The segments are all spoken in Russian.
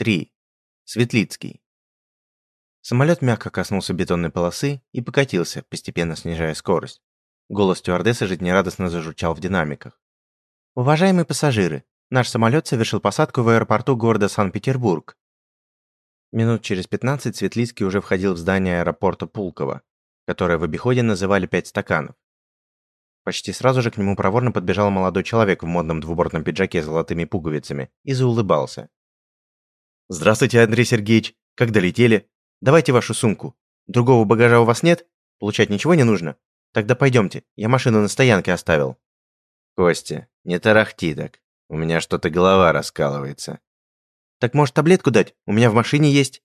3. Светлицкий. Самолет мягко коснулся бетонной полосы и покатился, постепенно снижая скорость. Голос стюардессы жизнерадостно зажурчал в динамиках. «Уважаемые пассажиры, наш самолет совершил посадку в аэропорту города Санкт-Петербург. Минут через 15 Светлицкий уже входил в здание аэропорта Пулково, которое в обиходе называли «пять стаканов». Почти сразу же к нему проворно подбежал молодой человек в модном двубортном пиджаке с золотыми пуговицами и заулыбался. «Здравствуйте, Андрей Сергеевич. Как долетели? Давайте вашу сумку. Другого багажа у вас нет? Получать ничего не нужно? Тогда пойдемте, я машину на стоянке оставил». «Костя, не тарахти так. У меня что-то голова раскалывается. Так может таблетку дать? У меня в машине есть.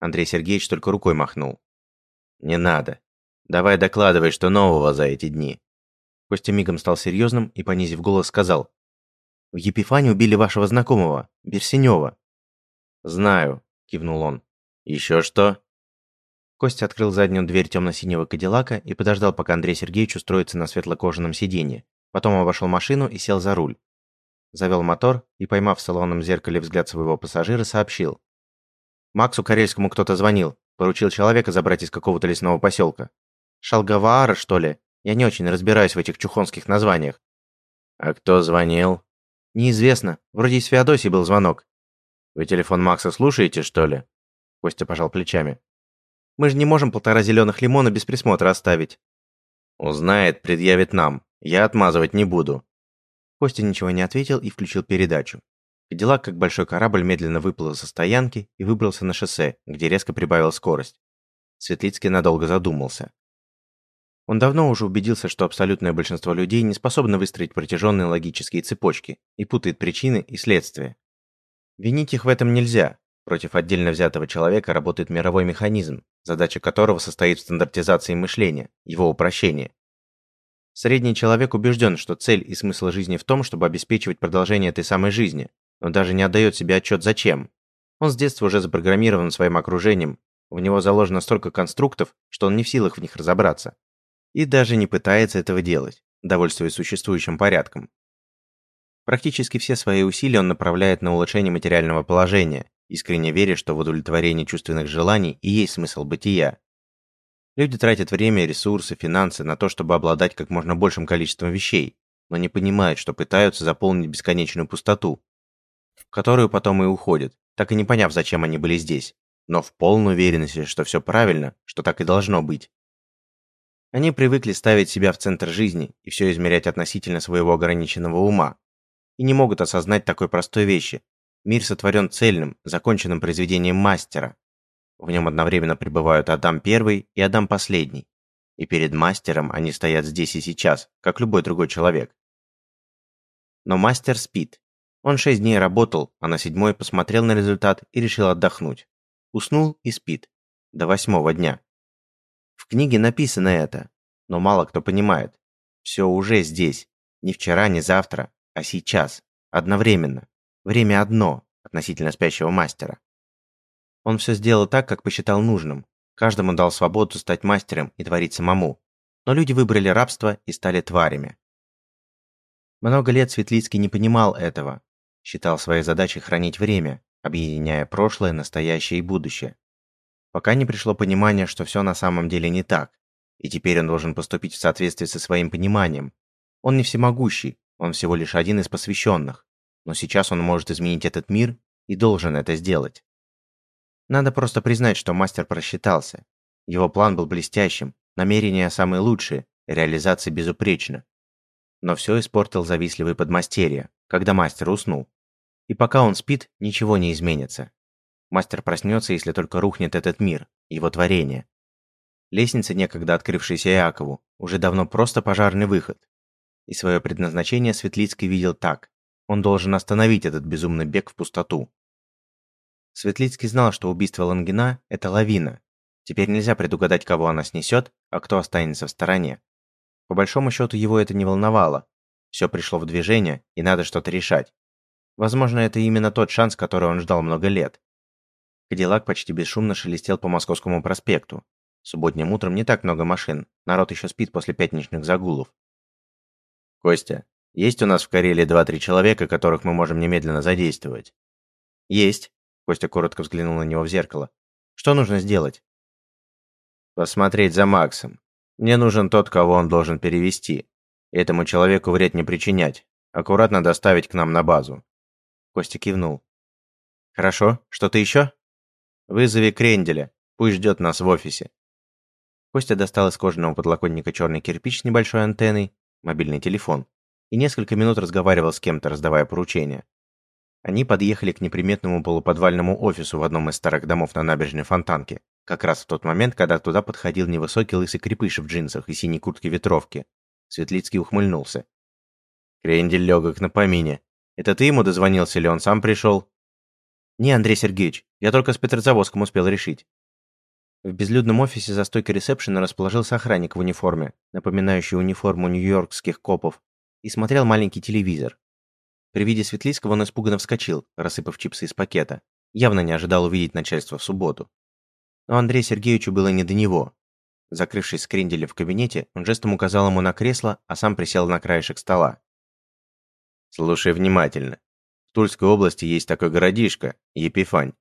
Андрей Сергеевич только рукой махнул. Не надо. Давай докладывай, что нового за эти дни. Костя мигом стал серьезным и, понизив голос, сказал. В Епифане убили вашего знакомого, Берсенева. Знаю, кивнул он. Еще что? Костя открыл заднюю дверь темно-синего кадиллака и подождал, пока Андрей Сергеевич устроится на светло-кожаном сиденье. Потом обошел машину и сел за руль. Завел мотор и, поймав в салонном зеркале взгляд своего пассажира, сообщил. Максу Карельскому кто-то звонил, поручил человека забрать из какого-то лесного поселка. Шалгаваара, что ли? Я не очень разбираюсь в этих чухонских названиях. А кто звонил? Неизвестно. Вроде из Феодосии был звонок. Вы телефон Макса слушаете, что ли? Костя пожал плечами. Мы же не можем полтора зеленых лимона без присмотра оставить. Узнает, предъявит нам. Я отмазывать не буду. Костя ничего не ответил и включил передачу. Кадиллак, как большой корабль, медленно выплыл со стоянки и выбрался на шоссе, где резко прибавил скорость. Светлицкий надолго задумался. Он давно уже убедился, что абсолютное большинство людей не способно выстроить протяженные логические цепочки и путает причины и следствия. Винить их в этом нельзя. Против отдельно взятого человека работает мировой механизм, задача которого состоит в стандартизации мышления, его упрощении. Средний человек убежден, что цель и смысл жизни в том, чтобы обеспечивать продолжение этой самой жизни, но даже не отдает себе отчет зачем. Он с детства уже запрограммирован своим окружением, в него заложено столько конструктов, что он не в силах в них разобраться. И даже не пытается этого делать, довольствуясь существующим порядком. Практически все свои усилия он направляет на улучшение материального положения, искренне веря, что в удовлетворении чувственных желаний и есть смысл бытия. Люди тратят время, ресурсы, финансы на то, чтобы обладать как можно большим количеством вещей, но не понимают, что пытаются заполнить бесконечную пустоту, в которую потом и уходят, так и не поняв, зачем они были здесь, но в полной уверенности, что все правильно, что так и должно быть. Они привыкли ставить себя в центр жизни и все измерять относительно своего ограниченного ума, и не могут осознать такой простой вещи. Мир сотворен цельным, законченным произведением мастера, в нем одновременно пребывают Адам Первый и Адам Последний. И перед мастером они стоят здесь и сейчас, как любой другой человек. Но мастер спит. Он шесть дней работал, а на седьмой посмотрел на результат и решил отдохнуть. Уснул и спит. До восьмого дня. В книге написано это, но мало кто понимает. Все уже здесь. Не вчера, не завтра, а сейчас. Одновременно. Время одно относительно спящего мастера. Он все сделал так, как посчитал нужным. Каждому дал свободу стать мастером и творить самому. Но люди выбрали рабство и стали тварями. Много лет Светлицкий не понимал этого. Считал своей задачей хранить время, объединяя прошлое, настоящее и будущее. Пока не пришло понимание, что все на самом деле не так. И теперь он должен поступить в соответствии со своим пониманием. Он не всемогущий, он всего лишь один из посвященных. Но сейчас он может изменить этот мир и должен это сделать. Надо просто признать, что мастер просчитался. Его план был блестящим, намерения самые лучшие, реализация безупречна. Но все испортил завистливый подмастерье, когда мастер уснул. И пока он спит, ничего не изменится. Мастер проснется, если только рухнет этот мир, его творение. Лестница, некогда открывшаяся Иакову, уже давно просто пожарный выход. И свое предназначение Светлицкий видел так. Он должен остановить этот безумный бег в пустоту. Светлицкий знал, что убийство Лангина – это лавина. Теперь нельзя предугадать, кого она снесет, а кто останется в стороне. По большому счету его это не волновало. Все пришло в движение, и надо что-то решать. Возможно, это именно тот шанс, который он ждал много лет. Кадиллак почти бесшумно шелестел по Московскому проспекту. Субботним утром не так много машин, народ еще спит после пятничных загулов. «Костя, есть у нас в Карелии два-три человека, которых мы можем немедленно задействовать?» «Есть. Костя коротко взглянул на него в зеркало. «Что нужно сделать?» «Посмотреть за Максом. Мне нужен тот, кого он должен перевести. Этому человеку вред не причинять. Аккуратно доставить к нам на базу». Костя кивнул. «Хорошо. Что-то еще?» «Вызови Кренделя. Пусть ждет нас в офисе». Костя достал из кожаного подлокотника черный кирпич с небольшой антенной, мобильный телефон, и несколько минут разговаривал с кем-то, раздавая поручения. Они подъехали к неприметному полуподвальному офису в одном из старых домов на набережной Фонтанки, как раз в тот момент, когда туда подходил невысокий лысый крепыш в джинсах и синей куртке ветровки. Светлицкий ухмыльнулся. «Крендель легок на помине. Это ты ему дозвонился или он сам пришел?» «Не, Андрей Сергеевич, я только с Петрозаводском успел решить». В безлюдном офисе за стойкой ресепшена расположился охранник в униформе, напоминающий униформу нью-йоркских копов, и смотрел маленький телевизор. При виде Светлицкого он испуганно вскочил, рассыпав чипсы из пакета. Явно не ожидал увидеть начальство в субботу. Но Андрею Сергеевичу было не до него. Закрывшись с кренделя в кабинете, он жестом указал ему на кресло, а сам присел на краешек стола. «Слушай внимательно. В Тульской области есть такой городишко, Епифань.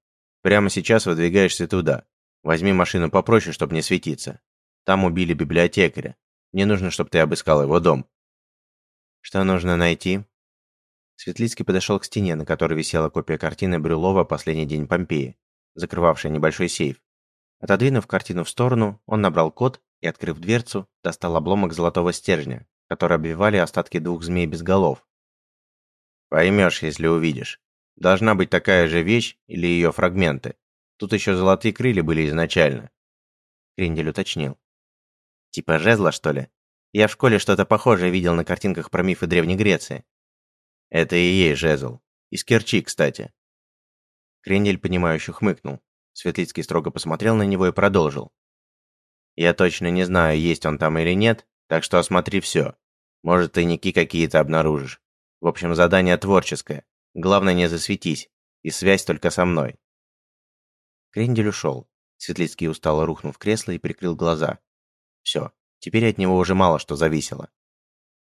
Прямо сейчас выдвигаешься туда. Возьми машину попроще, чтобы не светиться. Там убили библиотекаря. Мне нужно, чтобы ты обыскал его дом». «Что нужно найти?» Светлицкий подошел к стене, на которой висела копия картины Брюлова «Последний день Помпеи», закрывавшая небольшой сейф. Отодвинув картину в сторону, он набрал код и, открыв дверцу, достал обломок золотого стержня, который обвивали остатки двух змей без голов. Поймешь, если увидишь. Должна быть такая же вещь или ее фрагменты. Тут еще золотые крылья были изначально. Крендель уточнил. Типа жезла, что ли? Я в школе что-то похожее видел на картинках про мифы Древней Греции. Это и есть жезл. Из Керчи, кстати. Крендель, понимающе хмыкнул. Светлицкий строго посмотрел на него и продолжил. Я точно не знаю, есть он там или нет, так что осмотри все. Может, тайники какие-то обнаружишь. В общем, задание творческое. Главное, не засветись. И связь только со мной. Крендель ушел. Светлицкий устало рухнул в кресло и прикрыл глаза. Все, теперь от него уже мало что зависело.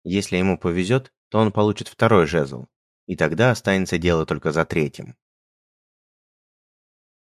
Если ему повезет, то он получит второй жезл. И тогда останется дело только за третьим.